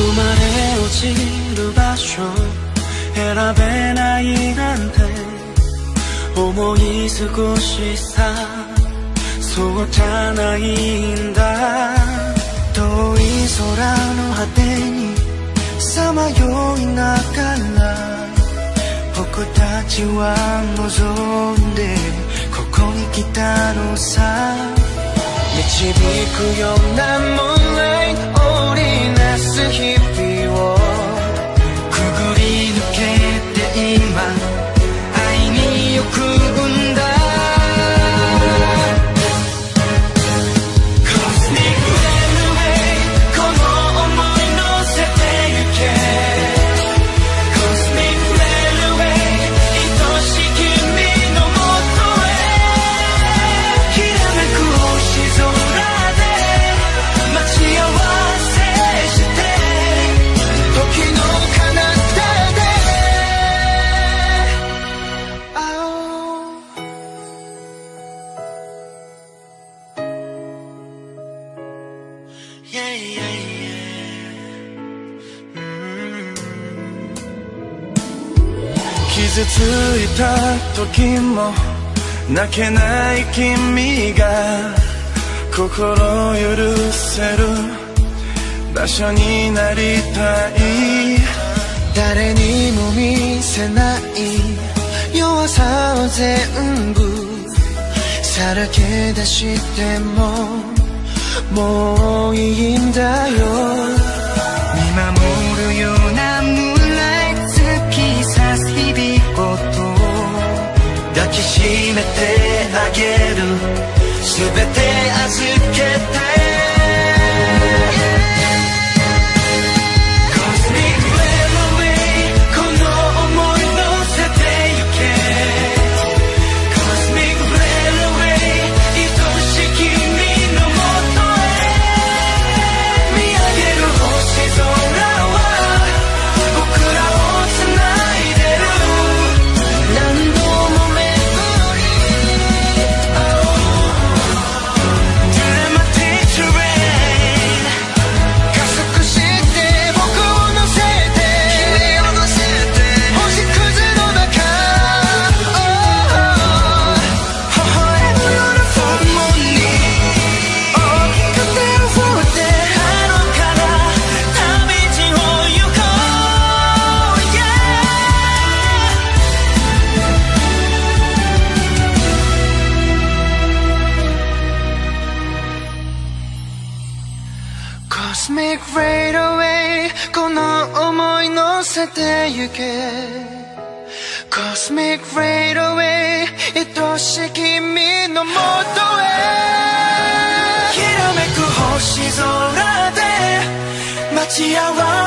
生まれ落ちる場所選べないなんて思い少しさそうじゃないんだ。遠い空の果てにさまよいながら僕たちは望んでここに来たのさ。導くようなム keep 傷ついた時も泣けない君が心許せる。場所になりたい。誰にも見せない。弱さを全部さらけ出してももういいんだよ。きしめてあ Let's make right away この思い乗せてゆけ Cosmic right away 愛しき君のもとへきらめく星空で待ち合わせ